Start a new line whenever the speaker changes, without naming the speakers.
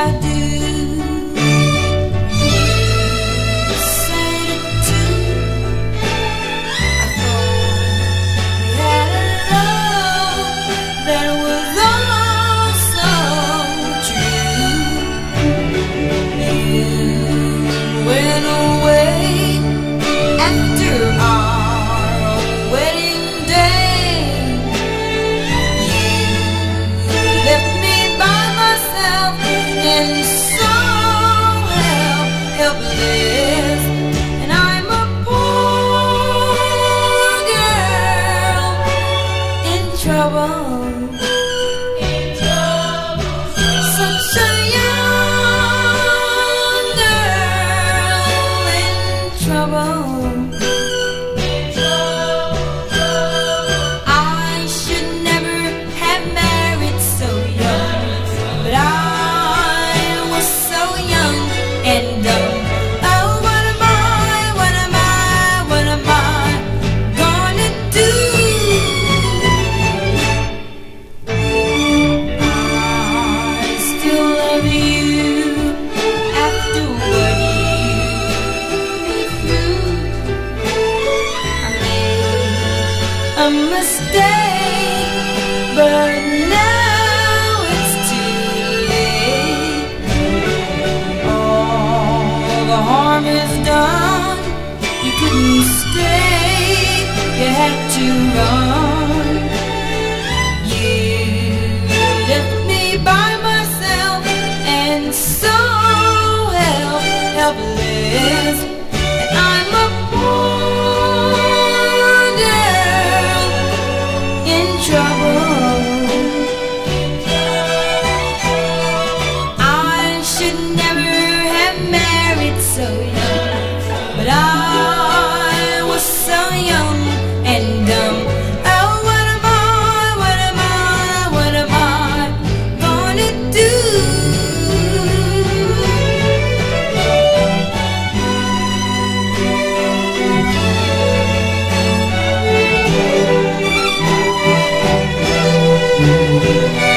saudade. Oh. a mistake, but now it's too late. All the harm is done. You couldn't stay. You had to run. so young, but I was so young and dumb. Oh, what am I, what am I, what am I gonna do? Mm-hmm.